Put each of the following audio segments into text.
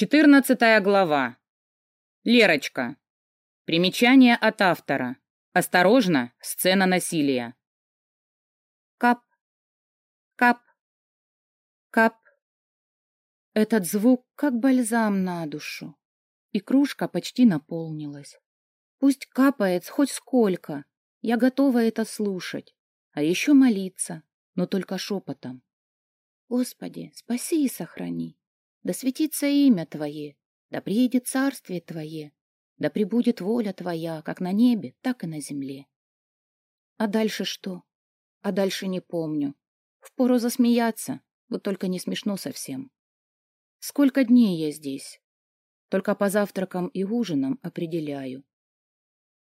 Четырнадцатая глава. Лерочка. Примечание от автора. Осторожно, сцена насилия. Кап. Кап. Кап. Этот звук как бальзам на душу. И кружка почти наполнилась. Пусть капает хоть сколько. Я готова это слушать. А еще молиться, но только шепотом. Господи, спаси и сохрани. Да светится имя Твое, да приедет царствие Твое, да пребудет воля Твоя, как на небе, так и на земле. А дальше что? А дальше не помню. Впору засмеяться, вот только не смешно совсем. Сколько дней я здесь? Только по завтракам и ужинам определяю.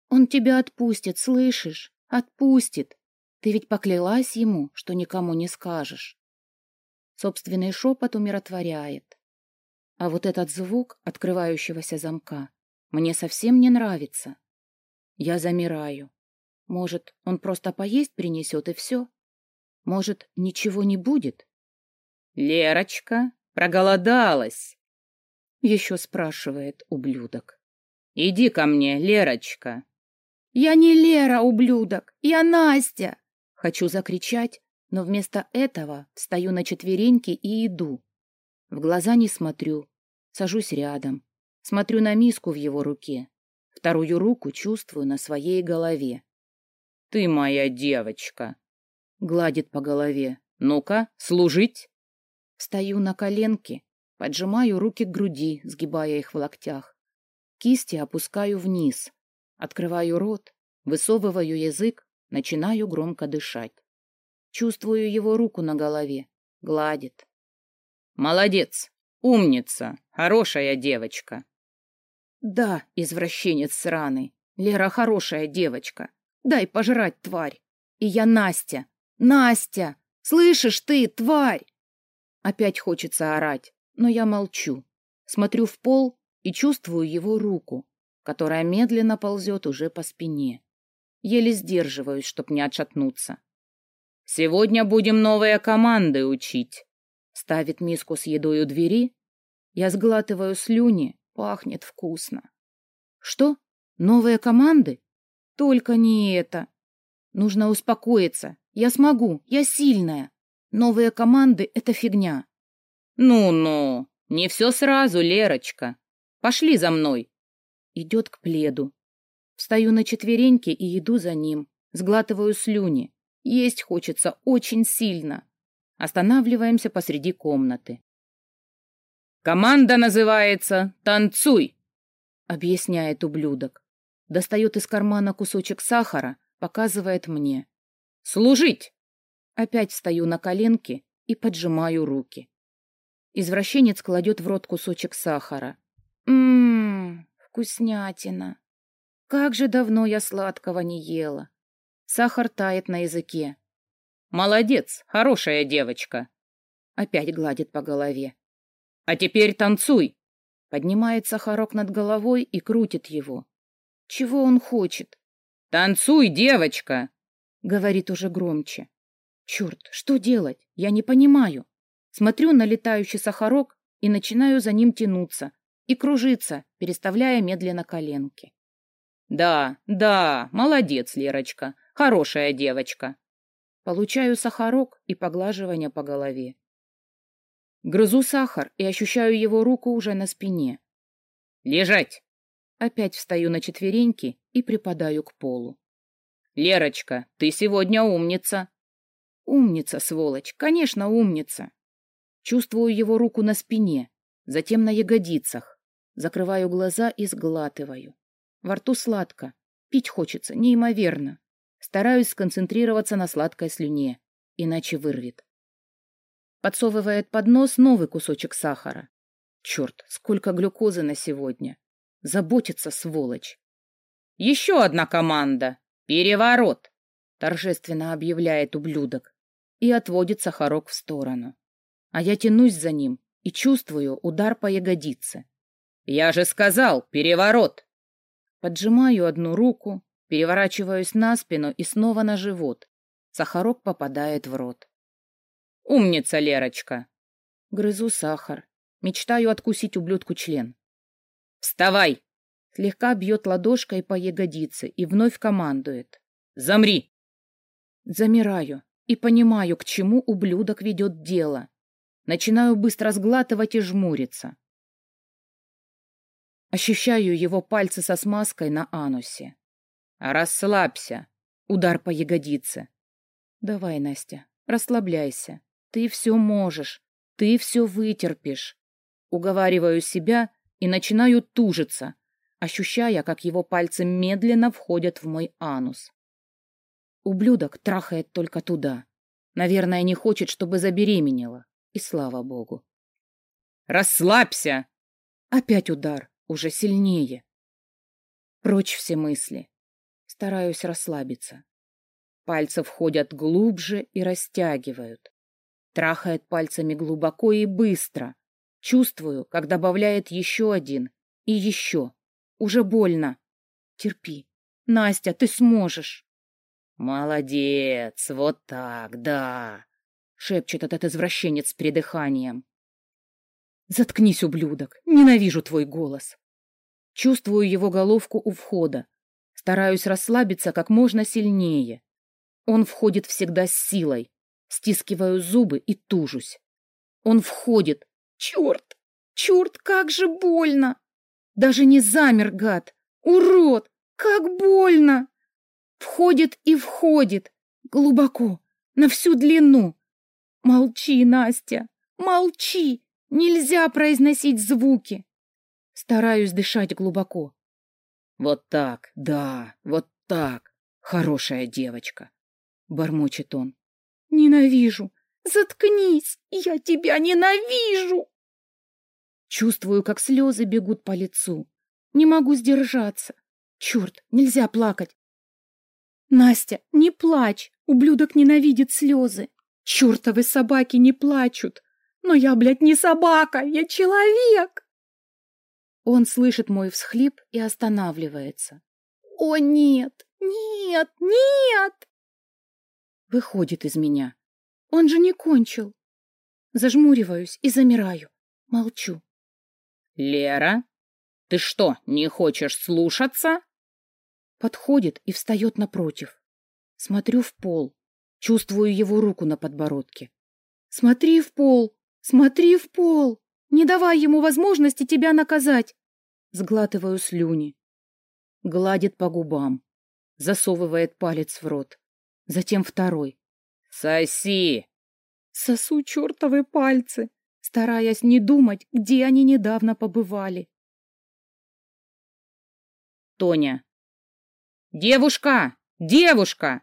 Он тебя отпустит, слышишь? Отпустит. Ты ведь поклялась ему, что никому не скажешь. Собственный шепот умиротворяет. А вот этот звук открывающегося замка мне совсем не нравится. Я замираю. Может, он просто поесть принесет и все? Может, ничего не будет? Лерочка, проголодалась? Еще спрашивает ублюдок. Иди ко мне, Лерочка. Я не Лера, ублюдок, я Настя. Хочу закричать, но вместо этого встаю на четвереньки и иду. В глаза не смотрю, сажусь рядом, смотрю на миску в его руке, вторую руку чувствую на своей голове. «Ты моя девочка!» — гладит по голове. «Ну-ка, служить!» Встаю на коленки, поджимаю руки к груди, сгибая их в локтях. Кисти опускаю вниз, открываю рот, высовываю язык, начинаю громко дышать. Чувствую его руку на голове. Гладит. Молодец. Умница. Хорошая девочка. Да, извращенец сраный. Лера хорошая девочка. Дай пожрать, тварь. И я Настя. Настя! Слышишь ты, тварь? Опять хочется орать, но я молчу. Смотрю в пол и чувствую его руку, которая медленно ползет уже по спине. Еле сдерживаюсь, чтоб не отшатнуться. Сегодня будем новые команды учить. Ставит миску с едой у двери. Я сглатываю слюни, пахнет вкусно. Что? Новые команды? Только не это. Нужно успокоиться. Я смогу, я сильная. Новые команды — это фигня. Ну-ну, не все сразу, Лерочка. Пошли за мной. Идет к пледу. Встаю на четвереньки и иду за ним. Сглатываю слюни. Есть хочется очень сильно. Останавливаемся посреди комнаты. «Команда называется «Танцуй», — объясняет ублюдок. Достает из кармана кусочек сахара, показывает мне. «Служить!» Опять встаю на коленки и поджимаю руки. Извращенец кладет в рот кусочек сахара. Ммм, вкуснятина. Как же давно я сладкого не ела. Сахар тает на языке. «Молодец, хорошая девочка!» Опять гладит по голове. «А теперь танцуй!» Поднимает сахарок над головой и крутит его. Чего он хочет? «Танцуй, девочка!» Говорит уже громче. Черт, что делать? Я не понимаю. Смотрю на летающий сахарок и начинаю за ним тянуться и кружиться, переставляя медленно коленки. «Да, да, молодец, Лерочка. Хорошая девочка. Получаю сахарок и поглаживание по голове. Грызу сахар и ощущаю его руку уже на спине. Лежать! Опять встаю на четвереньки и припадаю к полу. Лерочка, ты сегодня умница. Умница, сволочь, конечно, умница. Чувствую его руку на спине, затем на ягодицах. Закрываю глаза и сглатываю. Во рту сладко, пить хочется неимоверно. Стараюсь сконцентрироваться на сладкой слюне, иначе вырвет. Подсовывает под нос новый кусочек сахара. Черт, сколько глюкозы на сегодня. Заботится, сволочь. Еще одна команда. Переворот, торжественно объявляет ублюдок и отводит сахарок в сторону. А я тянусь за ним и чувствую удар по ягодице. Я же сказал, переворот. Поджимаю одну руку, Переворачиваюсь на спину и снова на живот. Сахарок попадает в рот. «Умница, Лерочка!» Грызу сахар. Мечтаю откусить ублюдку член. «Вставай!» Слегка бьет ладошкой по ягодице и вновь командует. «Замри!» Замираю и понимаю, к чему ублюдок ведет дело. Начинаю быстро сглатывать и жмуриться. Ощущаю его пальцы со смазкой на анусе. «Расслабься!» Удар по ягодице. «Давай, Настя, расслабляйся. Ты все можешь. Ты все вытерпишь». Уговариваю себя и начинаю тужиться, ощущая, как его пальцы медленно входят в мой анус. Ублюдок трахает только туда. Наверное, не хочет, чтобы забеременела. И слава богу. «Расслабься!» Опять удар, уже сильнее. Прочь все мысли. Стараюсь расслабиться. Пальцы входят глубже и растягивают. Трахает пальцами глубоко и быстро. Чувствую, как добавляет еще один. И еще. Уже больно. Терпи. Настя, ты сможешь. Молодец, вот так, да. Шепчет этот извращенец с придыханием. Заткнись, ублюдок. Ненавижу твой голос. Чувствую его головку у входа. Стараюсь расслабиться как можно сильнее. Он входит всегда с силой. Стискиваю зубы и тужусь. Он входит. Черт! Черт, как же больно! Даже не замер, гад! Урод! Как больно! Входит и входит. Глубоко, на всю длину. Молчи, Настя, молчи! Нельзя произносить звуки. Стараюсь дышать глубоко. Вот так, да, вот так. Хорошая девочка. Бормочет он. Ненавижу. Заткнись, я тебя ненавижу. Чувствую, как слезы бегут по лицу. Не могу сдержаться. Черт, нельзя плакать. Настя, не плачь. Ублюдок ненавидит слезы. Чертовы собаки не плачут. Но я, блядь, не собака, я человек. Он слышит мой всхлип и останавливается. О, нет, нет, нет! Выходит из меня. Он же не кончил. Зажмуриваюсь и замираю. Молчу. Лера, ты что, не хочешь слушаться? Подходит и встает напротив. Смотрю в пол. Чувствую его руку на подбородке. Смотри в пол, смотри в пол. Не давай ему возможности тебя наказать. Сглатываю слюни. Гладит по губам. Засовывает палец в рот. Затем второй. Соси! Сосу чертовы пальцы, стараясь не думать, где они недавно побывали. Тоня. «Девушка! Девушка!»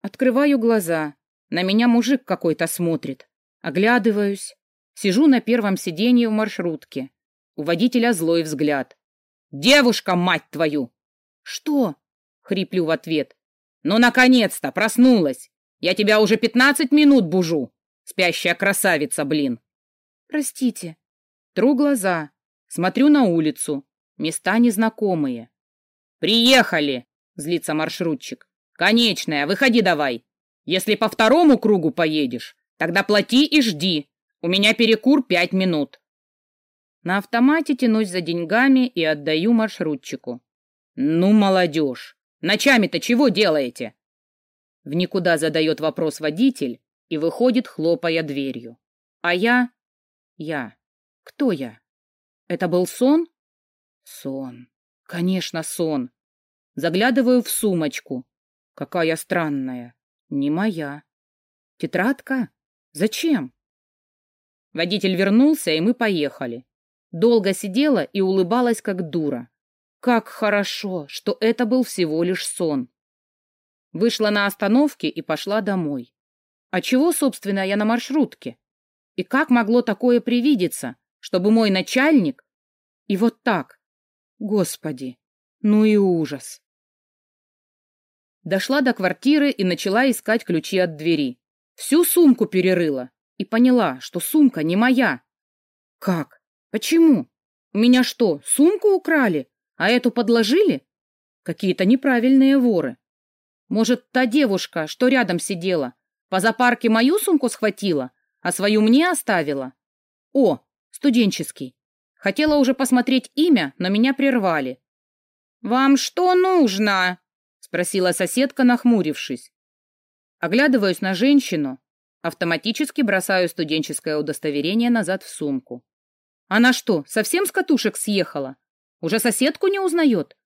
Открываю глаза. На меня мужик какой-то смотрит. Оглядываюсь. Сижу на первом сиденье в маршрутке. У водителя злой взгляд. «Девушка, мать твою!» «Что?» — хриплю в ответ. «Ну, наконец-то! Проснулась! Я тебя уже пятнадцать минут бужу! Спящая красавица, блин!» «Простите». Тру глаза. Смотрю на улицу. Места незнакомые. «Приехали!» Злится маршрутчик. Конечная, выходи давай. Если по второму кругу поедешь, тогда плати и жди. У меня перекур пять минут. На автомате тянусь за деньгами и отдаю маршрутчику. Ну, молодежь, ночами-то чего делаете? В никуда задает вопрос водитель и выходит, хлопая дверью. А я... Я... Кто я? Это был сон? Сон. Конечно, сон. Заглядываю в сумочку. Какая странная. Не моя. Тетрадка? Зачем? Водитель вернулся, и мы поехали. Долго сидела и улыбалась, как дура. Как хорошо, что это был всего лишь сон. Вышла на остановке и пошла домой. А чего, собственно, я на маршрутке? И как могло такое привидеться, чтобы мой начальник... И вот так. Господи, ну и ужас. Дошла до квартиры и начала искать ключи от двери. Всю сумку перерыла и поняла, что сумка не моя. Как? Почему? У меня что, сумку украли, а эту подложили? Какие-то неправильные воры. Может, та девушка, что рядом сидела, по запарке мою сумку схватила, а свою мне оставила? О, Студенческий. Хотела уже посмотреть имя, но меня прервали. «Вам что нужно?» — спросила соседка, нахмурившись. Оглядываюсь на женщину, автоматически бросаю студенческое удостоверение назад в сумку. Она что, совсем с катушек съехала? Уже соседку не узнает?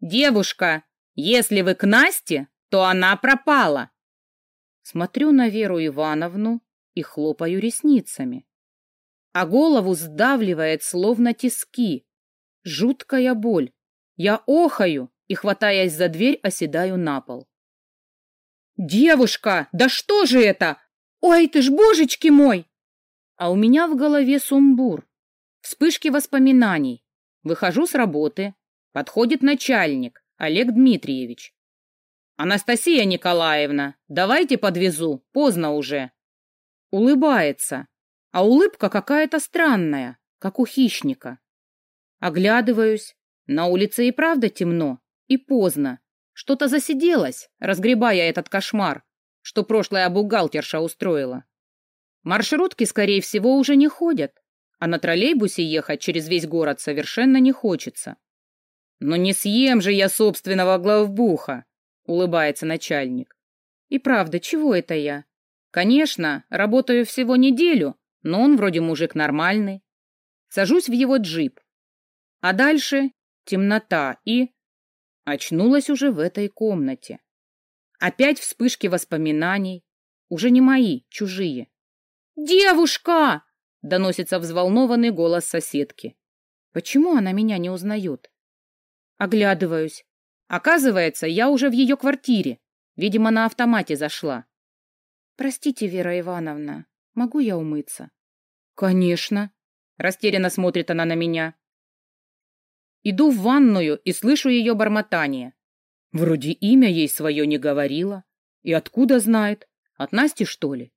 «Девушка, если вы к Насте, то она пропала!» Смотрю на Веру Ивановну и хлопаю ресницами. А голову сдавливает, словно тиски. Жуткая боль. Я охаю и, хватаясь за дверь, оседаю на пол. «Девушка, да что же это? Ой, ты ж божечки мой!» А у меня в голове сумбур. Вспышки воспоминаний. Выхожу с работы. Подходит начальник, Олег Дмитриевич. «Анастасия Николаевна, давайте подвезу, поздно уже». Улыбается, а улыбка какая-то странная, как у хищника. Оглядываюсь, на улице и правда темно, и поздно. Что-то засиделось, разгребая этот кошмар, что прошлая бухгалтерша устроила. Маршрутки, скорее всего, уже не ходят, а на троллейбусе ехать через весь город совершенно не хочется. Но не съем же я собственного главбуха, улыбается начальник. И правда, чего это я? Конечно, работаю всего неделю, но он вроде мужик нормальный. Сажусь в его джип. А дальше темнота и... Очнулась уже в этой комнате. Опять вспышки воспоминаний. Уже не мои, чужие. «Девушка!» — доносится взволнованный голос соседки. Почему она меня не узнает? Оглядываюсь. Оказывается, я уже в ее квартире. Видимо, на автомате зашла. «Простите, Вера Ивановна, могу я умыться?» «Конечно!» — растерянно смотрит она на меня. Иду в ванную и слышу ее бормотание. Вроде имя ей свое не говорила. И откуда знает? От Насти, что ли?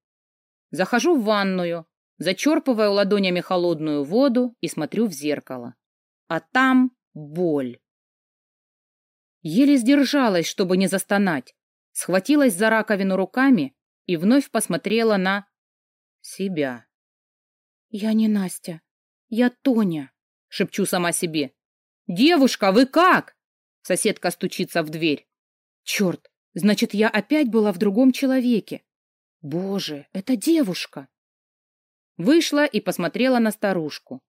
Захожу в ванную, зачерпываю ладонями холодную воду и смотрю в зеркало. А там боль. Еле сдержалась, чтобы не застонать. Схватилась за раковину руками и вновь посмотрела на себя. «Я не Настя. Я Тоня», — шепчу сама себе. «Девушка, вы как?» Соседка стучится в дверь. «Черт, значит, я опять была в другом человеке. Боже, это девушка!» Вышла и посмотрела на старушку.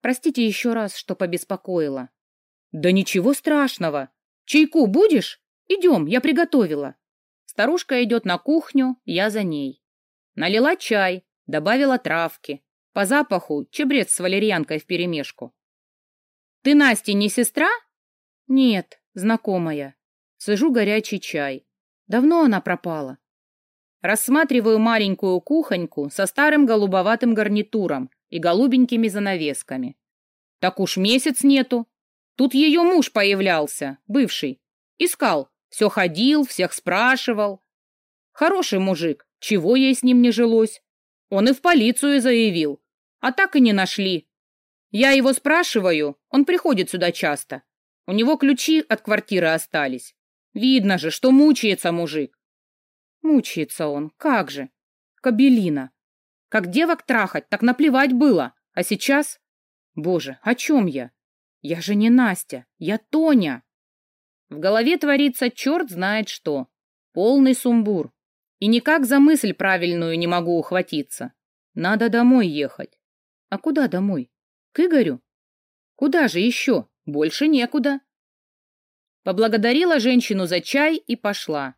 «Простите еще раз, что побеспокоила». «Да ничего страшного. Чайку будешь? Идем, я приготовила». Старушка идет на кухню, я за ней. Налила чай, добавила травки. По запаху чебрец с валерьянкой вперемешку. «Ты Насте не сестра?» «Нет, знакомая. Сажу горячий чай. Давно она пропала». Рассматриваю маленькую кухоньку со старым голубоватым гарнитуром и голубенькими занавесками. Так уж месяц нету. Тут ее муж появлялся, бывший. Искал, все ходил, всех спрашивал. Хороший мужик, чего ей с ним не жилось? Он и в полицию заявил, а так и не нашли. Я его спрашиваю, он приходит сюда часто. У него ключи от квартиры остались. Видно же, что мучается мужик. Мучается он, как же. Кабелина. Как девок трахать, так наплевать было. А сейчас... Боже, о чем я? Я же не Настя, я Тоня. В голове творится черт знает что. Полный сумбур. И никак за мысль правильную не могу ухватиться. Надо домой ехать. А куда домой? К Игорю? Куда же еще? Больше некуда. Поблагодарила женщину за чай и пошла.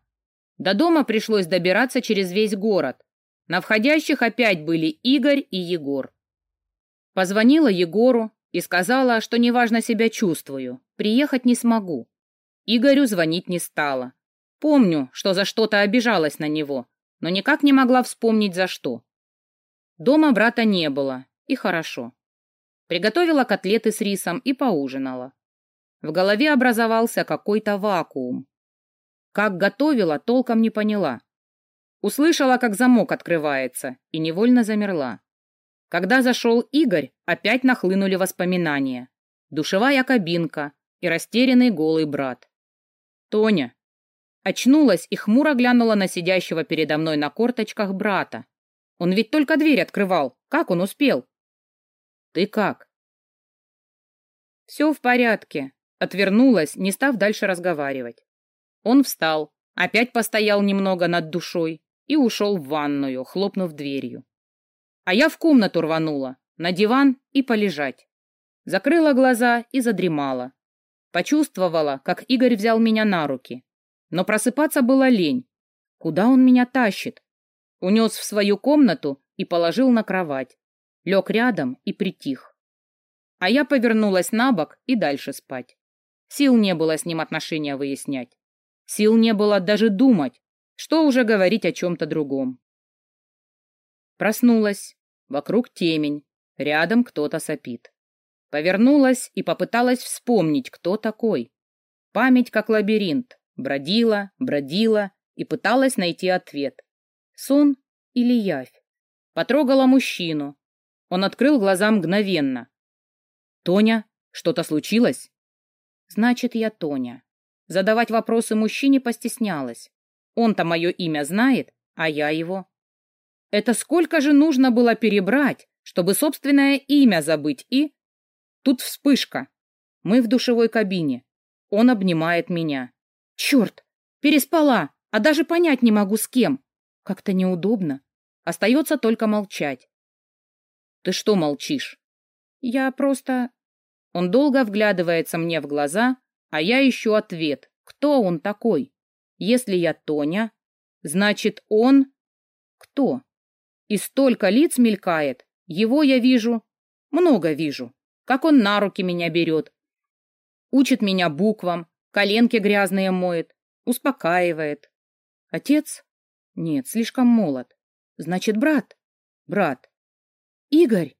До дома пришлось добираться через весь город. На входящих опять были Игорь и Егор. Позвонила Егору и сказала, что неважно себя чувствую, приехать не смогу. Игорю звонить не стала. Помню, что за что-то обижалась на него, но никак не могла вспомнить за что. Дома брата не было, и хорошо. Приготовила котлеты с рисом и поужинала. В голове образовался какой-то вакуум. Как готовила, толком не поняла. Услышала, как замок открывается, и невольно замерла. Когда зашел Игорь, опять нахлынули воспоминания. Душевая кабинка и растерянный голый брат. Тоня. Очнулась и хмуро глянула на сидящего передо мной на корточках брата. Он ведь только дверь открывал. Как он успел? Ты как? Все в порядке. Отвернулась, не став дальше разговаривать. Он встал, опять постоял немного над душой и ушел в ванную, хлопнув дверью. А я в комнату рванула, на диван и полежать. Закрыла глаза и задремала. Почувствовала, как Игорь взял меня на руки. Но просыпаться было лень. Куда он меня тащит? Унес в свою комнату и положил на кровать. Лег рядом и притих. А я повернулась на бок и дальше спать. Сил не было с ним отношения выяснять. Сил не было даже думать, что уже говорить о чем-то другом. Проснулась. Вокруг темень. Рядом кто-то сопит. Повернулась и попыталась вспомнить, кто такой. Память как лабиринт. Бродила, бродила и пыталась найти ответ. Сон или явь? Потрогала мужчину. Он открыл глаза мгновенно. «Тоня, что-то случилось?» «Значит, я Тоня». Задавать вопросы мужчине постеснялась. Он-то мое имя знает, а я его. Это сколько же нужно было перебрать, чтобы собственное имя забыть и... Тут вспышка. Мы в душевой кабине. Он обнимает меня. Черт, переспала, а даже понять не могу с кем. Как-то неудобно. Остается только молчать. Ты что молчишь? Я просто... Он долго вглядывается мне в глаза, а я ищу ответ. Кто он такой? Если я Тоня, значит он... Кто? И столько лиц мелькает. Его я вижу. Много вижу как он на руки меня берет. Учит меня буквам, коленки грязные моет, успокаивает. Отец? Нет, слишком молод. Значит, брат? Брат. Игорь?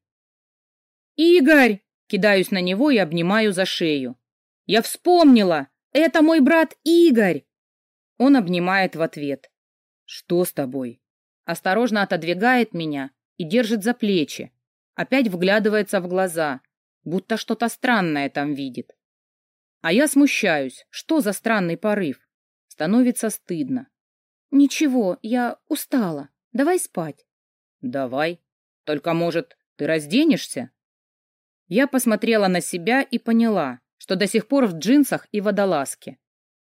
Игорь! Кидаюсь на него и обнимаю за шею. Я вспомнила! Это мой брат Игорь! Он обнимает в ответ. Что с тобой? Осторожно отодвигает меня и держит за плечи. Опять вглядывается в глаза будто что-то странное там видит. А я смущаюсь. Что за странный порыв? Становится стыдно. Ничего, я устала. Давай спать. Давай. Только, может, ты разденешься? Я посмотрела на себя и поняла, что до сих пор в джинсах и водолазке.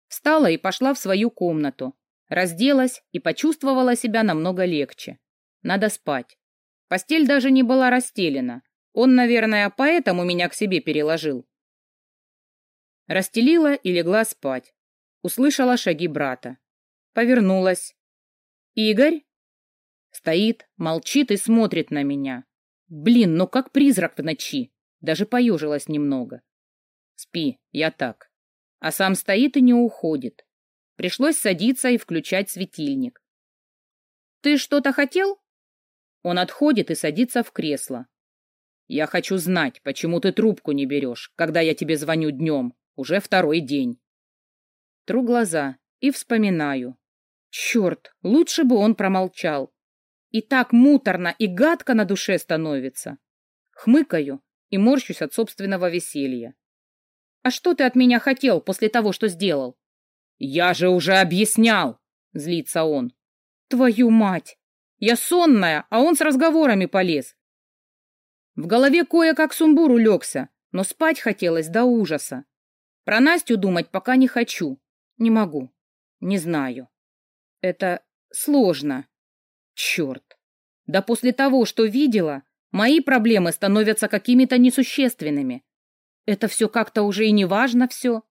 Встала и пошла в свою комнату. Разделась и почувствовала себя намного легче. Надо спать. Постель даже не была расстелена, он, наверное, поэтому меня к себе переложил. Расстелила и легла спать. Услышала шаги брата. Повернулась. «Игорь?» Стоит, молчит и смотрит на меня. Блин, ну как призрак в ночи. Даже поежилась немного. Спи, я так. А сам стоит и не уходит. Пришлось садиться и включать светильник. «Ты что-то хотел?» Он отходит и садится в кресло. Я хочу знать, почему ты трубку не берешь, когда я тебе звоню днем. Уже второй день. Тру глаза и вспоминаю. Черт, лучше бы он промолчал. И так муторно и гадко на душе становится. Хмыкаю и морщусь от собственного веселья. А что ты от меня хотел после того, что сделал? Я же уже объяснял, злится он. Твою мать! Я сонная, а он с разговорами полез. В голове кое-как сумбур улегся, но спать хотелось до ужаса. Про Настю думать пока не хочу. Не могу. Не знаю. Это сложно. Черт. Да после того, что видела, мои проблемы становятся какими-то несущественными. Это все как-то уже и не важно все.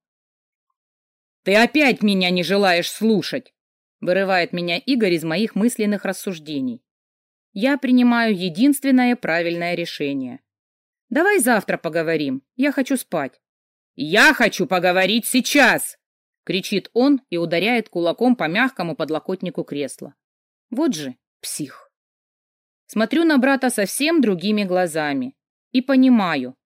Ты опять меня не желаешь слушать, вырывает меня Игорь из моих мысленных рассуждений я принимаю единственное правильное решение. Давай завтра поговорим. Я хочу спать. Я хочу поговорить сейчас, кричит он и ударяет кулаком по мягкому подлокотнику кресла. Вот же псих. Смотрю на брата совсем другими глазами и понимаю,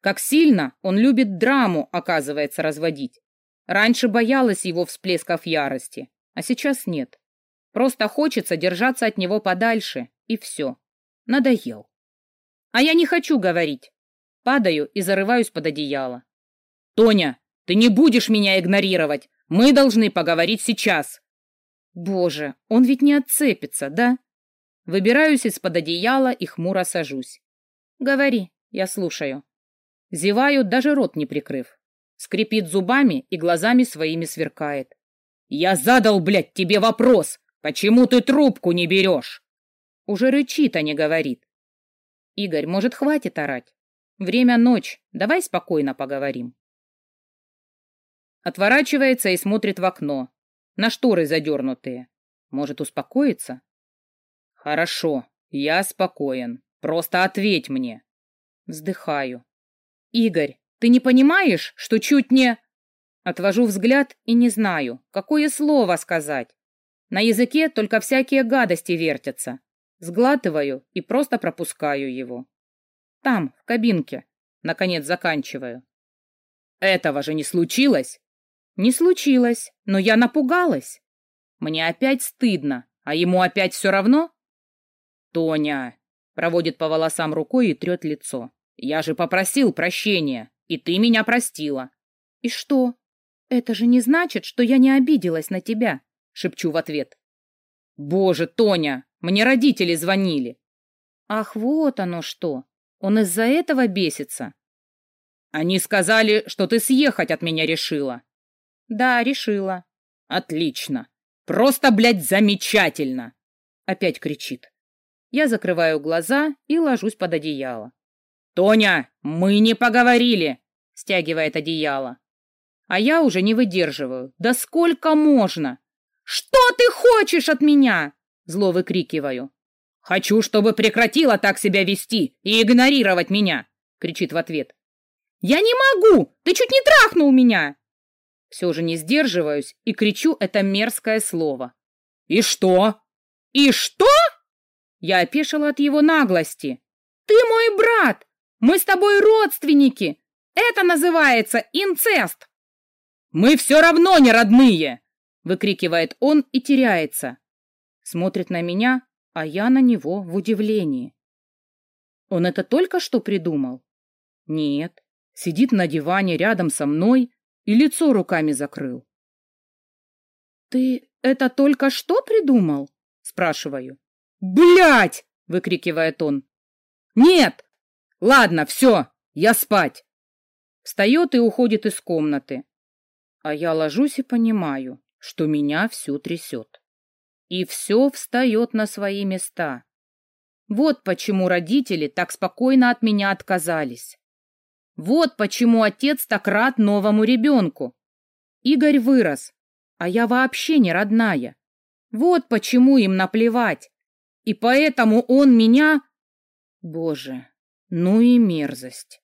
как сильно он любит драму, оказывается, разводить. Раньше боялась его всплесков ярости, а сейчас нет. Просто хочется держаться от него подальше, и все. Надоел. А я не хочу говорить. Падаю и зарываюсь под одеяло. Тоня, ты не будешь меня игнорировать. Мы должны поговорить сейчас. Боже, он ведь не отцепится, да? Выбираюсь из-под одеяла и хмуро сажусь. Говори, Я слушаю. Зеваю, даже рот не прикрыв. Скрипит зубами и глазами своими сверкает. «Я задал, блядь, тебе вопрос! Почему ты трубку не берешь?» Уже рычит, а не говорит. «Игорь, может, хватит орать? Время ночь, давай спокойно поговорим». Отворачивается и смотрит в окно. На шторы задернутые. Может, успокоиться? Хорошо, я спокоен. Просто ответь мне. Вздыхаю. Игорь, ты не понимаешь, что чуть не... Отвожу взгляд и не знаю, какое слово сказать. На языке только всякие гадости вертятся. Сглатываю и просто пропускаю его. Там, в кабинке. Наконец заканчиваю. Этого же не случилось? Не случилось, но я напугалась. Мне опять стыдно, а ему опять все равно? Тоня проводит по волосам рукой и трет лицо. Я же попросил прощения, и ты меня простила. И что? Это же не значит, что я не обиделась на тебя, шепчу в ответ. Боже, Тоня, мне родители звонили. Ах, вот оно что. Он из-за этого бесится. Они сказали, что ты съехать от меня решила. Да, решила. Отлично. Просто, блядь, замечательно. Опять кричит. Я закрываю глаза и ложусь под одеяло. Тоня, мы не поговорили, стягивает одеяло. А я уже не выдерживаю. Да сколько можно? Что ты хочешь от меня? Зло выкрикиваю. Хочу, чтобы прекратила так себя вести и игнорировать меня, кричит в ответ. Я не могу! Ты чуть не трахнул меня! Все же не сдерживаюсь и кричу это мерзкое слово. «И что? И что?» Я опешила от его наглости. «Ты мой брат! Мы с тобой родственники! Это называется инцест!» «Мы все равно не родные!» выкрикивает он и теряется. Смотрит на меня, а я на него в удивлении. Он это только что придумал? Нет, сидит на диване рядом со мной и лицо руками закрыл. «Ты это только что придумал?» — спрашиваю. «Блядь!» — выкрикивает он. «Нет! Ладно, все, я спать!» Встает и уходит из комнаты. А я ложусь и понимаю, что меня всю трясет. И все встает на свои места. Вот почему родители так спокойно от меня отказались. Вот почему отец так рад новому ребенку. Игорь вырос, а я вообще не родная. Вот почему им наплевать. И поэтому он меня... Боже, ну и мерзость.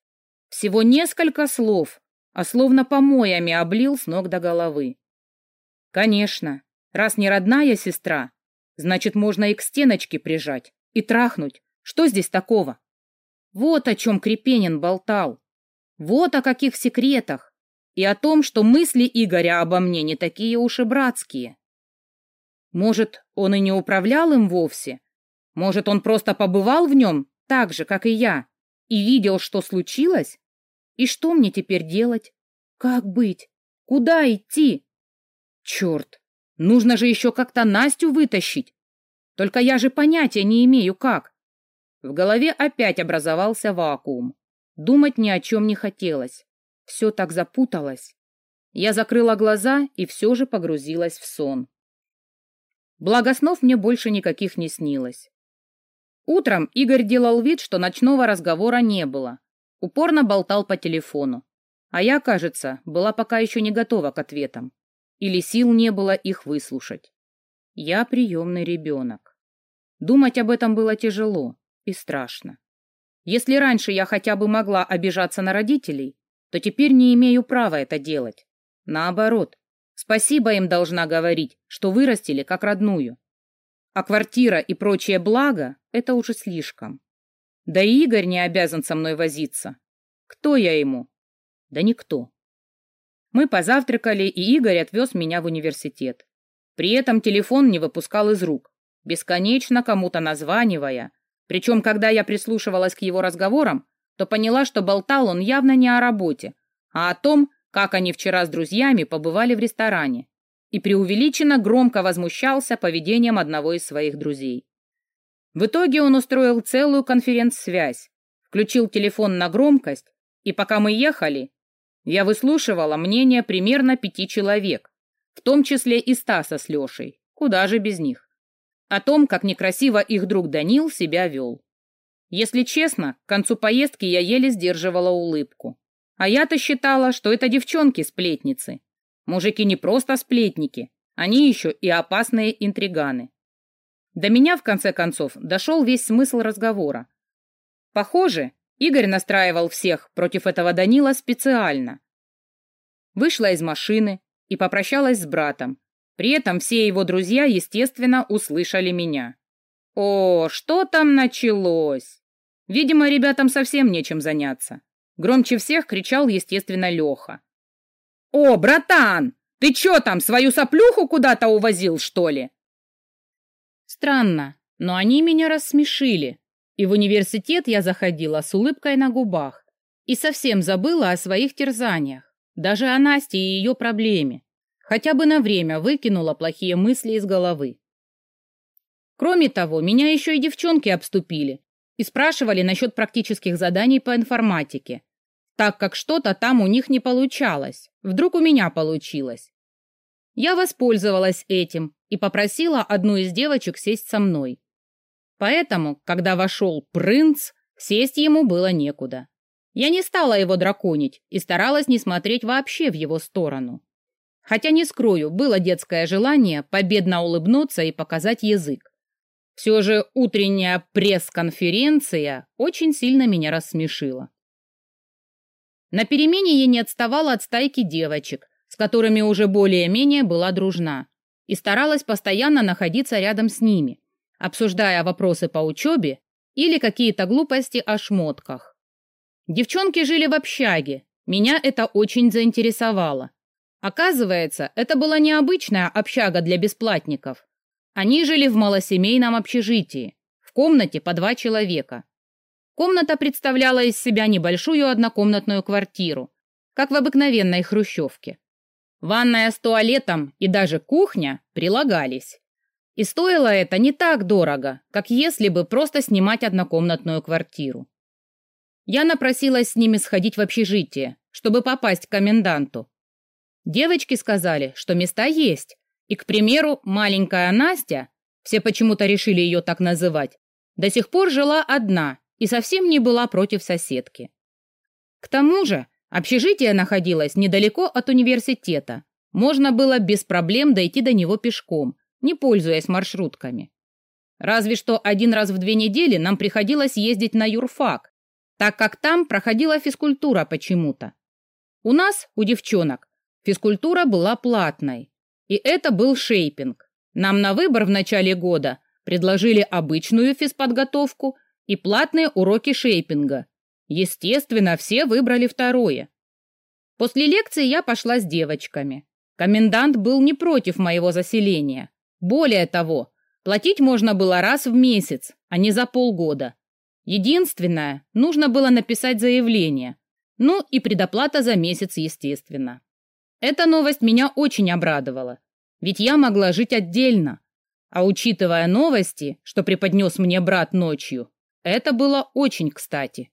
Всего несколько слов, а словно помоями облил с ног до головы. Конечно, раз не родная сестра, значит, можно и к стеночке прижать и трахнуть. Что здесь такого? Вот о чем Крепенин болтал. Вот о каких секретах! И о том, что мысли Игоря обо мне не такие уж и братские. Может, он и не управлял им вовсе? Может, он просто побывал в нем так же, как и я, и видел, что случилось? И что мне теперь делать? Как быть? Куда идти? Черт, нужно же еще как-то Настю вытащить. Только я же понятия не имею, как. В голове опять образовался вакуум. Думать ни о чем не хотелось. Все так запуталось. Я закрыла глаза и все же погрузилась в сон. Благо снов мне больше никаких не снилось. Утром Игорь делал вид, что ночного разговора не было. Упорно болтал по телефону. А я, кажется, была пока еще не готова к ответам. Или сил не было их выслушать. Я приемный ребенок. Думать об этом было тяжело и страшно. Если раньше я хотя бы могла обижаться на родителей, то теперь не имею права это делать. Наоборот, спасибо им должна говорить, что вырастили как родную. А квартира и прочее благо — это уже слишком. Да и Игорь не обязан со мной возиться. Кто я ему? Да никто. Мы позавтракали, и Игорь отвез меня в университет. При этом телефон не выпускал из рук, бесконечно кому-то названивая, причем, когда я прислушивалась к его разговорам, то поняла, что болтал он явно не о работе, а о том, как они вчера с друзьями побывали в ресторане, и преувеличенно громко возмущался поведением одного из своих друзей. В итоге он устроил целую конференц-связь, включил телефон на громкость, и пока мы ехали, я выслушивала мнение примерно пяти человек, в том числе и Стаса с Лешей, куда же без них, о том, как некрасиво их друг Данил себя вел. Если честно, к концу поездки я еле сдерживала улыбку. А я-то считала, что это девчонки-сплетницы. Мужики не просто сплетники, они еще и опасные интриганы. До меня, в конце концов, дошел весь смысл разговора. Похоже, Игорь настраивал всех против этого Данила специально. Вышла из машины и попрощалась с братом. При этом все его друзья, естественно, услышали меня. О, что там началось? Видимо, ребятам совсем нечем заняться. Громче всех кричал, естественно, Леха. «О, братан, ты чё там, свою соплюху куда-то увозил, что ли?» Странно, но они меня рассмешили, и в университет я заходила с улыбкой на губах и совсем забыла о своих терзаниях, даже о Насте и ее проблеме, хотя бы на время выкинула плохие мысли из головы. Кроме того, меня еще и девчонки обступили и спрашивали насчет практических заданий по информатике, так как что-то там у них не получалось, вдруг у меня получилось. Я воспользовалась этим и попросила одну из девочек сесть со мной. Поэтому, когда вошел принц, сесть ему было некуда. Я не стала его драконить и старалась не смотреть вообще в его сторону. Хотя, не скрою, было детское желание победно улыбнуться и показать язык. Все же утренняя пресс-конференция очень сильно меня рассмешила. На перемене я не отставала от стайки девочек, с которыми уже более-менее была дружна, и старалась постоянно находиться рядом с ними, обсуждая вопросы по учебе или какие-то глупости о шмотках. Девчонки жили в общаге, меня это очень заинтересовало. Оказывается, это была необычная общага для бесплатников, они жили в малосемейном общежитии, в комнате по два человека. Комната представляла из себя небольшую однокомнатную квартиру, как в обыкновенной хрущевке. Ванная с туалетом и даже кухня прилагались. И стоило это не так дорого, как если бы просто снимать однокомнатную квартиру. Я напросилась с ними сходить в общежитие, чтобы попасть к коменданту. Девочки сказали, что места есть, и, к примеру, маленькая Настя, все почему-то решили ее так называть, до сих пор жила одна и совсем не была против соседки. К тому же общежитие находилось недалеко от университета. Можно было без проблем дойти до него пешком, не пользуясь маршрутками. Разве что один раз в две недели нам приходилось ездить на юрфак, так как там проходила физкультура почему-то. У нас, у девчонок, физкультура была платной, и это был шейпинг. Нам на выбор в начале года предложили обычную физподготовку и платные уроки шейпинга. Естественно, все выбрали второе. После лекции я пошла с девочками. Комендант был не против моего заселения. Более того, платить можно было раз в месяц, а не за полгода. Единственное, нужно было написать заявление. Ну и предоплата за месяц, естественно. Эта новость меня очень обрадовала, ведь я могла жить отдельно. А учитывая новости, что преподнес мне брат ночью, это было очень кстати.